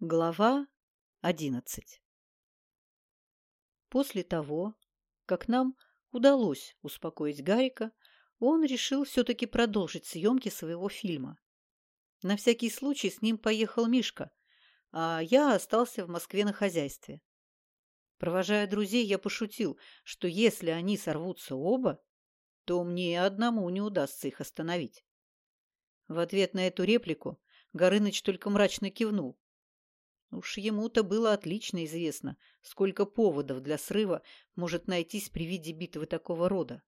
Глава одиннадцать После того, как нам удалось успокоить Гарика, он решил все-таки продолжить съемки своего фильма. На всякий случай с ним поехал Мишка, а я остался в Москве на хозяйстве. Провожая друзей, я пошутил, что если они сорвутся оба, то мне одному не удастся их остановить. В ответ на эту реплику Горыныч только мрачно кивнул. Уж ему-то было отлично известно, сколько поводов для срыва может найтись при виде битвы такого рода.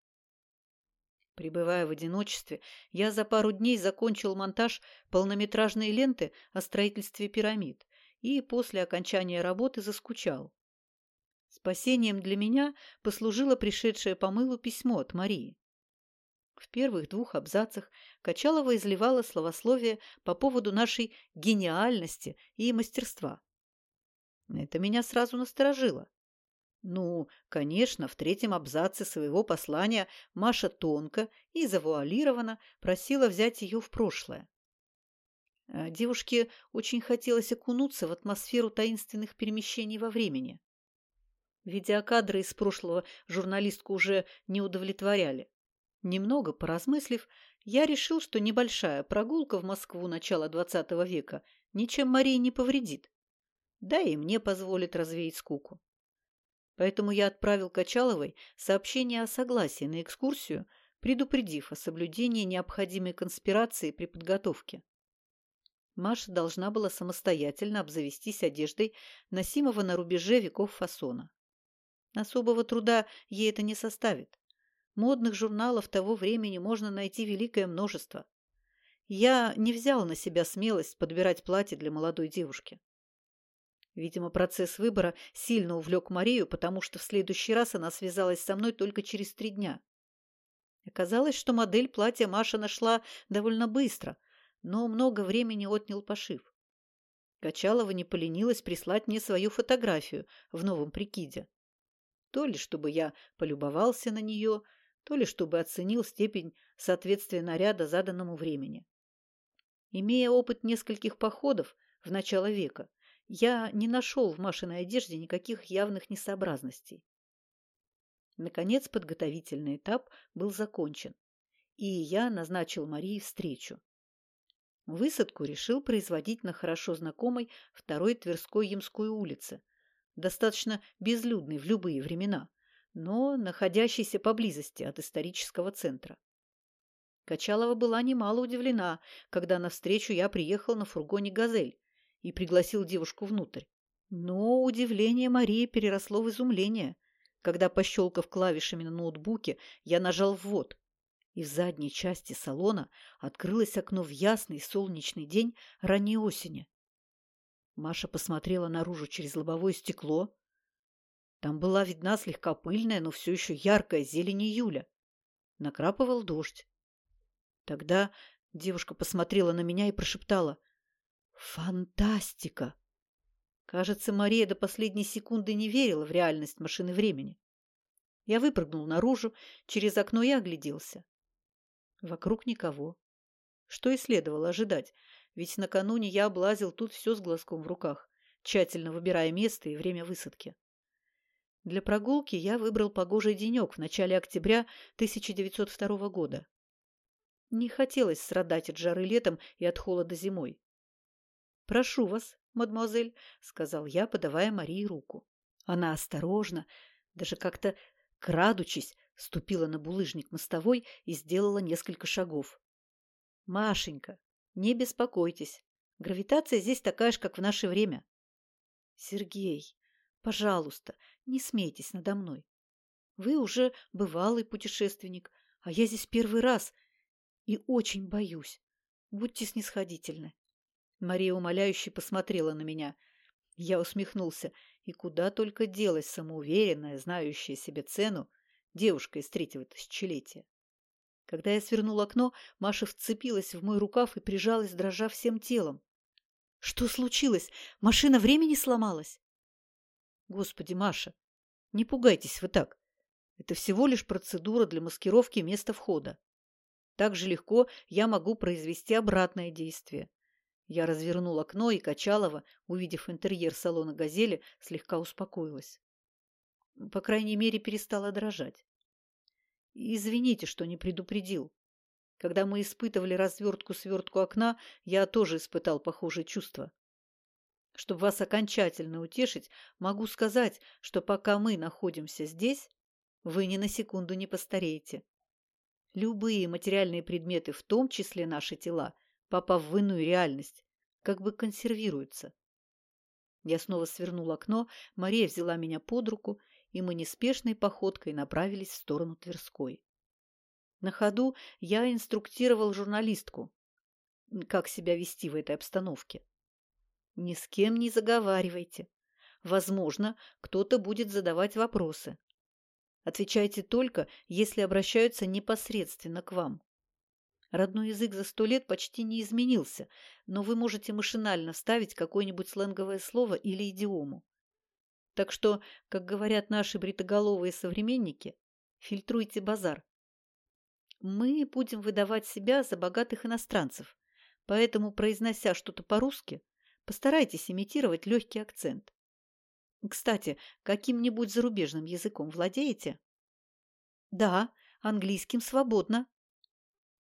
Пребывая в одиночестве, я за пару дней закончил монтаж полнометражной ленты о строительстве пирамид и после окончания работы заскучал. Спасением для меня послужило пришедшее по мылу письмо от Марии. В первых двух абзацах Качалова изливала словословие по поводу нашей гениальности и мастерства. Это меня сразу насторожило. Ну, конечно, в третьем абзаце своего послания Маша тонко и завуалированно просила взять ее в прошлое. А девушке очень хотелось окунуться в атмосферу таинственных перемещений во времени. Видеокадры из прошлого журналистку уже не удовлетворяли. Немного поразмыслив, я решил, что небольшая прогулка в Москву начала XX века ничем Марии не повредит. Да и мне позволит развеять скуку. Поэтому я отправил Качаловой сообщение о согласии на экскурсию, предупредив о соблюдении необходимой конспирации при подготовке. Маша должна была самостоятельно обзавестись одеждой, носимого на рубеже веков фасона. Особого труда ей это не составит. Модных журналов того времени можно найти великое множество. Я не взял на себя смелость подбирать платье для молодой девушки. Видимо, процесс выбора сильно увлек Марию, потому что в следующий раз она связалась со мной только через три дня. Оказалось, что модель платья Маша нашла довольно быстро, но много времени отнял пошив. Качалова не поленилась прислать мне свою фотографию в новом прикиде. То ли чтобы я полюбовался на нее, то ли чтобы оценил степень соответствия наряда заданному времени. Имея опыт нескольких походов в начало века, я не нашел в Машиной одежде никаких явных несообразностей. Наконец, подготовительный этап был закончен, и я назначил Марии встречу. Высадку решил производить на хорошо знакомой второй Тверской Ямской улице, достаточно безлюдной в любые времена, но находящийся поблизости от исторического центра. Качалова была немало удивлена, когда навстречу я приехал на фургоне «Газель» и пригласил девушку внутрь. Но удивление Марии переросло в изумление, когда, пощелкав клавишами на ноутбуке, я нажал «ввод», и в задней части салона открылось окно в ясный солнечный день ранней осени. Маша посмотрела наружу через лобовое стекло, там была видна слегка пыльная, но все еще яркая зелень июля. Накрапывал дождь. Тогда девушка посмотрела на меня и прошептала «Фантастика!». Кажется, Мария до последней секунды не верила в реальность машины времени. Я выпрыгнул наружу, через окно и огляделся. Вокруг никого. Что и следовало ожидать, ведь накануне я облазил тут все с глазком в руках, тщательно выбирая место и время высадки. Для прогулки я выбрал погожий денек в начале октября 1902 года. Не хотелось страдать от жары летом и от холода зимой. «Прошу вас, мадемуазель», — сказал я, подавая Марии руку. Она осторожно, даже как-то крадучись, ступила на булыжник мостовой и сделала несколько шагов. «Машенька, не беспокойтесь. Гравитация здесь такая же, как в наше время». «Сергей, пожалуйста, не смейтесь надо мной. Вы уже бывалый путешественник, а я здесь первый раз и очень боюсь. Будьте снисходительны. Мария умоляюще посмотрела на меня. Я усмехнулся, и куда только делась самоуверенная, знающая себе цену, девушка из третьего тысячелетия. Когда я свернул окно, Маша вцепилась в мой рукав и прижалась, дрожа всем телом. «Что случилось? Машина времени сломалась?» Господи, Маша, не пугайтесь вы так. Это всего лишь процедура для маскировки места входа. Так же легко я могу произвести обратное действие. Я развернула окно, и Качалова, увидев интерьер салона «Газели», слегка успокоилась. По крайней мере, перестала дрожать. Извините, что не предупредил. Когда мы испытывали развертку-свертку окна, я тоже испытал похожие чувства. Чтобы вас окончательно утешить, могу сказать, что пока мы находимся здесь, вы ни на секунду не постареете. Любые материальные предметы, в том числе наши тела, попав в иную реальность, как бы консервируются. Я снова свернул окно, Мария взяла меня под руку, и мы неспешной походкой направились в сторону Тверской. На ходу я инструктировал журналистку, как себя вести в этой обстановке. Ни с кем не заговаривайте. Возможно, кто-то будет задавать вопросы. Отвечайте только, если обращаются непосредственно к вам. Родной язык за сто лет почти не изменился, но вы можете машинально вставить какое-нибудь сленговое слово или идиому. Так что, как говорят наши бритоголовые современники, фильтруйте базар. Мы будем выдавать себя за богатых иностранцев, поэтому, произнося что-то по-русски, Постарайтесь имитировать легкий акцент. Кстати, каким-нибудь зарубежным языком владеете? Да, английским свободно.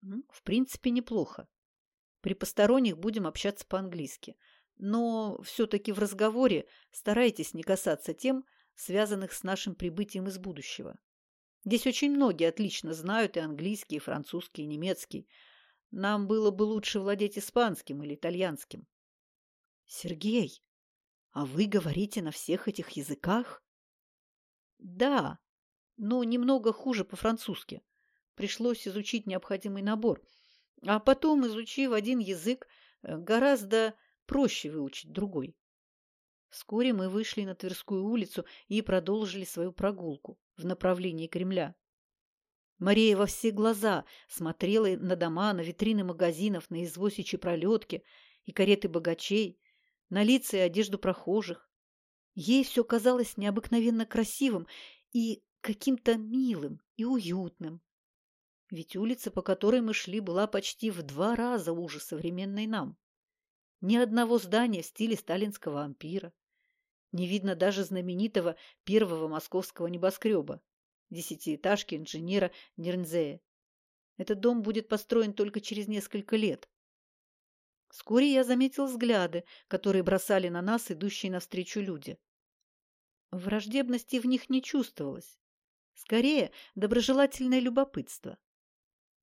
В принципе, неплохо. При посторонних будем общаться по-английски. Но все-таки в разговоре старайтесь не касаться тем, связанных с нашим прибытием из будущего. Здесь очень многие отлично знают и английский, и французский, и немецкий. Нам было бы лучше владеть испанским или итальянским. Сергей, а вы говорите на всех этих языках? Да, но немного хуже по-французски. Пришлось изучить необходимый набор. А потом, изучив один язык, э, гораздо проще выучить другой. Вскоре мы вышли на Тверскую улицу и продолжили свою прогулку в направлении Кремля. Мария во все глаза смотрела на дома, на витрины магазинов, на извозчичьи пролетки и кареты богачей, на лица и одежду прохожих. Ей все казалось необыкновенно красивым и каким-то милым и уютным. Ведь улица, по которой мы шли, была почти в два раза уже современной нам. Ни одного здания в стиле сталинского ампира. Не видно даже знаменитого первого московского небоскреба, десятиэтажки инженера Нернзея. Этот дом будет построен только через несколько лет. Вскоре я заметил взгляды, которые бросали на нас идущие навстречу люди. Враждебности в них не чувствовалось. Скорее, доброжелательное любопытство.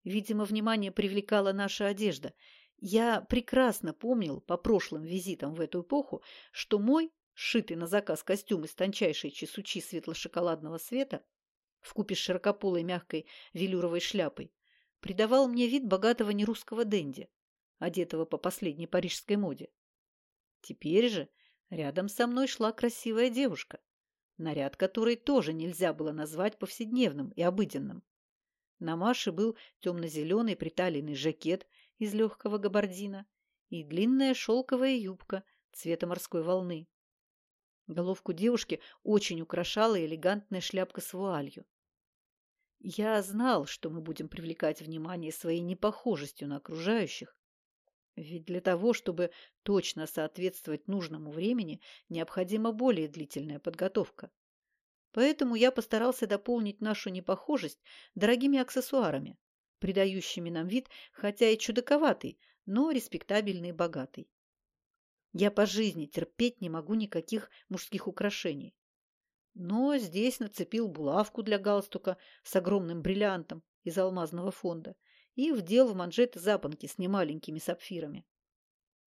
Видимо, внимание привлекала наша одежда. Я прекрасно помнил по прошлым визитам в эту эпоху, что мой, сшитый на заказ костюм из тончайшей чесучи светло-шоколадного цвета, вкупе с широкополой мягкой велюровой шляпой, придавал мне вид богатого нерусского денди одетого по последней парижской моде. Теперь же рядом со мной шла красивая девушка, наряд которой тоже нельзя было назвать повседневным и обыденным. На Маше был темно-зеленый приталенный жакет из легкого габардина и длинная шелковая юбка цвета морской волны. Головку девушки очень украшала элегантная шляпка с вуалью. Я знал, что мы будем привлекать внимание своей непохожестью на окружающих, ведь для того, чтобы точно соответствовать нужному времени, необходима более длительная подготовка. Поэтому я постарался дополнить нашу непохожесть дорогими аксессуарами, придающими нам вид, хотя и чудаковатый, но респектабельный и богатый. Я по жизни терпеть не могу никаких мужских украшений. Но здесь нацепил булавку для галстука с огромным бриллиантом из алмазного фонда и вдел в манжеты запонки с немаленькими сапфирами.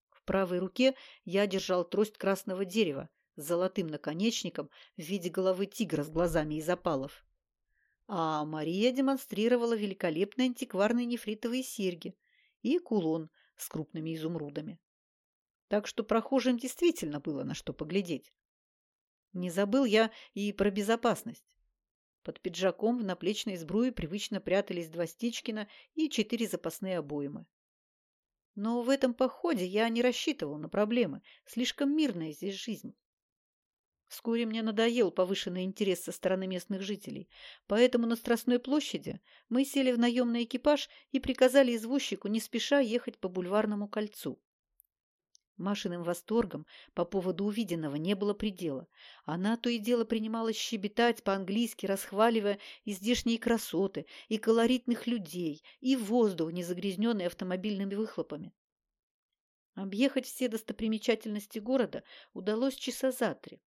В правой руке я держал трость красного дерева с золотым наконечником в виде головы тигра с глазами из опалов. А Мария демонстрировала великолепные антикварные нефритовые серьги и кулон с крупными изумрудами. Так что прохожим действительно было на что поглядеть. Не забыл я и про безопасность. Под пиджаком в наплечной сбруе привычно прятались два Стичкина и четыре запасные обоймы. Но в этом походе я не рассчитывал на проблемы. Слишком мирная здесь жизнь. Вскоре мне надоел повышенный интерес со стороны местных жителей, поэтому на Страстной площади мы сели в наемный экипаж и приказали извозчику не спеша ехать по бульварному кольцу. Машиным восторгом по поводу увиденного не было предела. Она то и дело принималась щебетать по-английски, расхваливая и здешние красоты, и колоритных людей, и воздух, не загрязненный автомобильными выхлопами. Объехать все достопримечательности города удалось часа за три.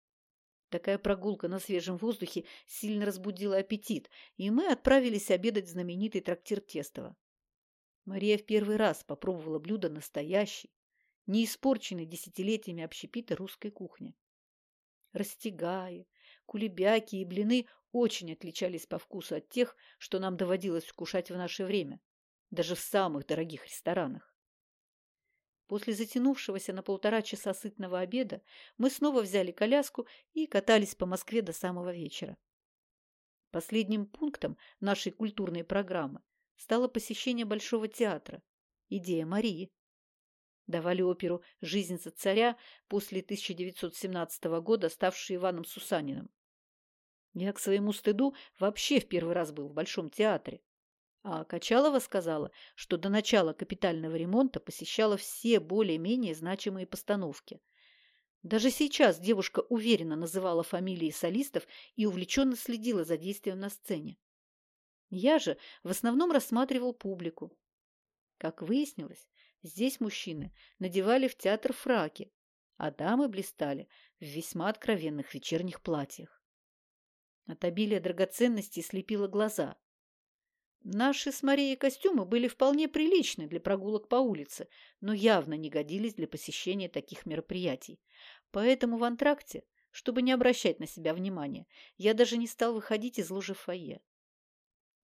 Такая прогулка на свежем воздухе сильно разбудила аппетит, и мы отправились обедать в знаменитый трактир Тестова. Мария в первый раз попробовала блюдо настоящей, не испорченной десятилетиями общепита русской кухни. Растягаи, кулебяки и блины очень отличались по вкусу от тех, что нам доводилось вкушать в наше время, даже в самых дорогих ресторанах. После затянувшегося на полтора часа сытного обеда мы снова взяли коляску и катались по Москве до самого вечера. Последним пунктом нашей культурной программы стало посещение Большого театра «Идея Марии», давали оперу «Жизнь за царя» после 1917 года, ставшую Иваном Сусаниным. Я к своему стыду вообще в первый раз был в Большом театре. А Качалова сказала, что до начала капитального ремонта посещала все более-менее значимые постановки. Даже сейчас девушка уверенно называла фамилии солистов и увлеченно следила за действием на сцене. Я же в основном рассматривал публику. Как выяснилось, Здесь мужчины надевали в театр фраки, а дамы блистали в весьма откровенных вечерних платьях. От обилия драгоценностей слепило глаза. Наши с Марией костюмы были вполне приличны для прогулок по улице, но явно не годились для посещения таких мероприятий. Поэтому в антракте, чтобы не обращать на себя внимания, я даже не стал выходить из лужи фойе.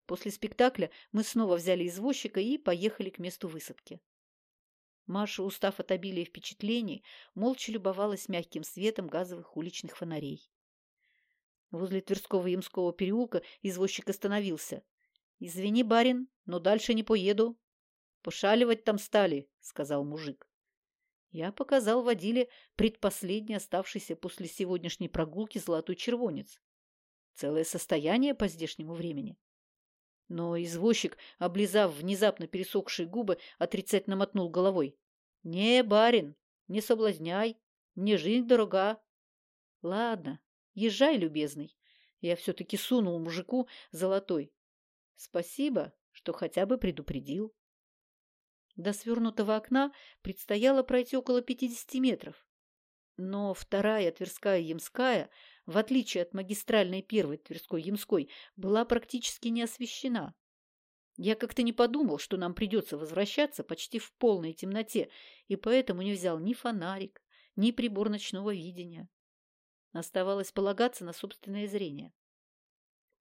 После спектакля мы снова взяли извозчика и поехали к месту высадки. Маша, устав от обилия впечатлений, молча любовалась мягким светом газовых уличных фонарей. Возле Тверского Ямского переулка извозчик остановился. «Извини, барин, но дальше не поеду». «Пошаливать там стали», — сказал мужик. Я показал водиле предпоследний оставшийся после сегодняшней прогулки золотой червонец. Целое состояние по здешнему времени. Но извозчик, облизав внезапно пересохшие губы, отрицательно мотнул головой. «Не, барин, не соблазняй, мне жизнь дорога». «Ладно, езжай, любезный». Я все-таки сунул мужику золотой. «Спасибо, что хотя бы предупредил». До свернутого окна предстояло пройти около пятидесяти метров. Но вторая Тверская Ямская в отличие от магистральной первой Тверской-Ямской, была практически не освещена. Я как-то не подумал, что нам придется возвращаться почти в полной темноте, и поэтому не взял ни фонарик, ни прибор ночного видения. Оставалось полагаться на собственное зрение.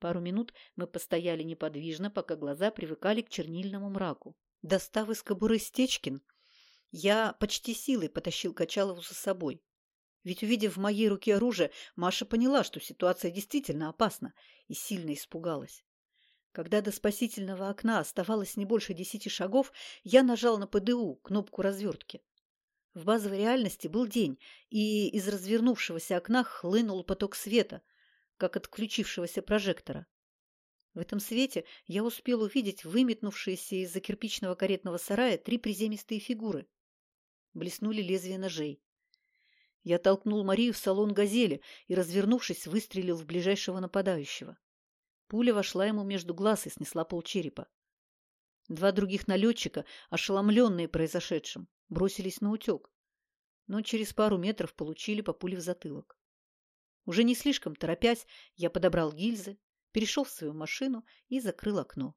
Пару минут мы постояли неподвижно, пока глаза привыкали к чернильному мраку. Достав из кобуры Стечкин, я почти силой потащил Качалову за собой. Ведь, увидев в моей руке оружие, Маша поняла, что ситуация действительно опасна, и сильно испугалась. Когда до спасительного окна оставалось не больше десяти шагов, я нажал на ПДУ, кнопку развертки. В базовой реальности был день, и из развернувшегося окна хлынул поток света, как от включившегося прожектора. В этом свете я успел увидеть выметнувшиеся из-за кирпичного каретного сарая три приземистые фигуры. Блеснули лезвия ножей. Я толкнул Марию в салон «Газели» и, развернувшись, выстрелил в ближайшего нападающего. Пуля вошла ему между глаз и снесла полчерепа. Два других налетчика, ошеломленные произошедшим, бросились на утек, но через пару метров получили по пуле в затылок. Уже не слишком торопясь, я подобрал гильзы, перешел в свою машину и закрыл окно.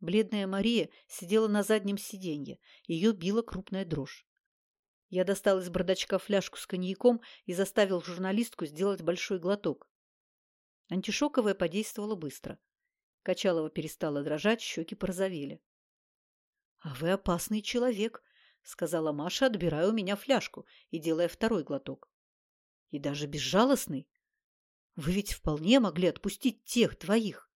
Бледная Мария сидела на заднем сиденье, ее била крупная дрожь. Я достал из бардачка фляжку с коньяком и заставил журналистку сделать большой глоток. Антишоковое подействовало быстро. Качалова перестала дрожать, щеки порозовели. — А вы опасный человек, — сказала Маша, отбирая у меня фляжку и делая второй глоток. — И даже безжалостный. Вы ведь вполне могли отпустить тех двоих.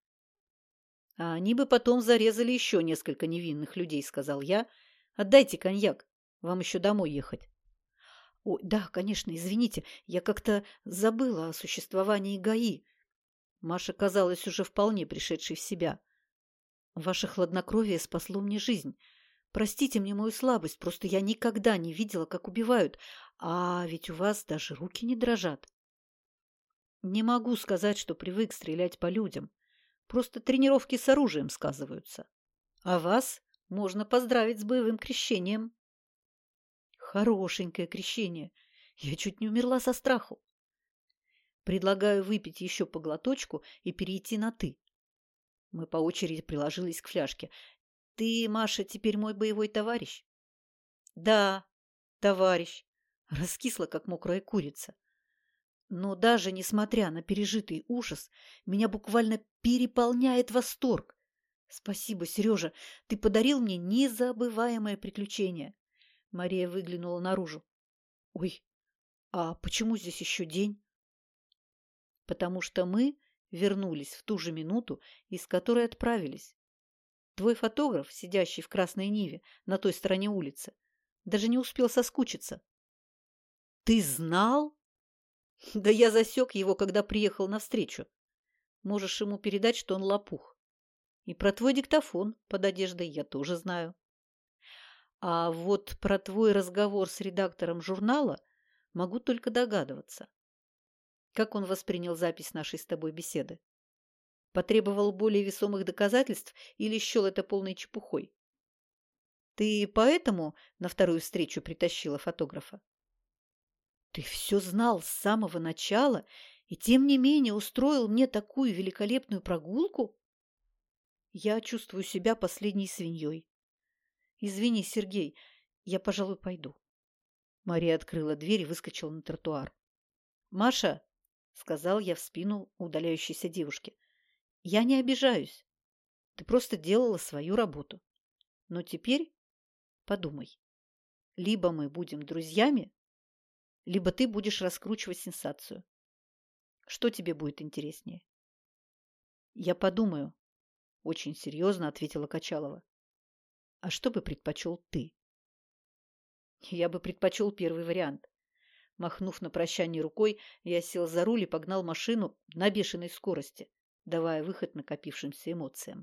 — А они бы потом зарезали еще несколько невинных людей, — сказал я. — Отдайте коньяк. Вам еще домой ехать. О, да, конечно, извините, я как-то забыла о существовании ГАИ. Маша казалась уже вполне пришедшей в себя. Ваше хладнокровие спасло мне жизнь. Простите мне мою слабость, просто я никогда не видела, как убивают. А ведь у вас даже руки не дрожат. Не могу сказать, что привык стрелять по людям. Просто тренировки с оружием сказываются. А вас можно поздравить с боевым крещением. Хорошенькое крещение. Я чуть не умерла со страху. Предлагаю выпить еще по глоточку и перейти на «ты». Мы по очереди приложились к фляжке. Ты, Маша, теперь мой боевой товарищ? Да, товарищ. Раскисла, как мокрая курица. Но даже несмотря на пережитый ужас, меня буквально переполняет восторг. Спасибо, Сережа, ты подарил мне незабываемое приключение. Мария выглянула наружу. Ой, а почему здесь еще день? потому что мы вернулись в ту же минуту, из которой отправились. Твой фотограф, сидящий в красной Ниве на той стороне улицы, даже не успел соскучиться. Ты знал? Да я засек его, когда приехал навстречу. Можешь ему передать, что он лопух. И про твой диктофон под одеждой я тоже знаю. А вот про твой разговор с редактором журнала могу только догадываться. Как он воспринял запись нашей с тобой беседы? Потребовал более весомых доказательств или счел это полной чепухой? Ты поэтому на вторую встречу притащила фотографа? Ты все знал с самого начала и тем не менее устроил мне такую великолепную прогулку? Я чувствую себя последней свиньей. Извини, Сергей, я, пожалуй, пойду. Мария открыла дверь и выскочила на тротуар. Маша, — сказал я в спину удаляющейся девушке. «Я не обижаюсь. Ты просто делала свою работу. Но теперь подумай. Либо мы будем друзьями, либо ты будешь раскручивать сенсацию. Что тебе будет интереснее?» «Я подумаю», — очень серьезно ответила Качалова. «А что бы предпочел ты?» «Я бы предпочел первый вариант. Махнув на прощание рукой, я сел за руль и погнал машину на бешеной скорости, давая выход накопившимся эмоциям.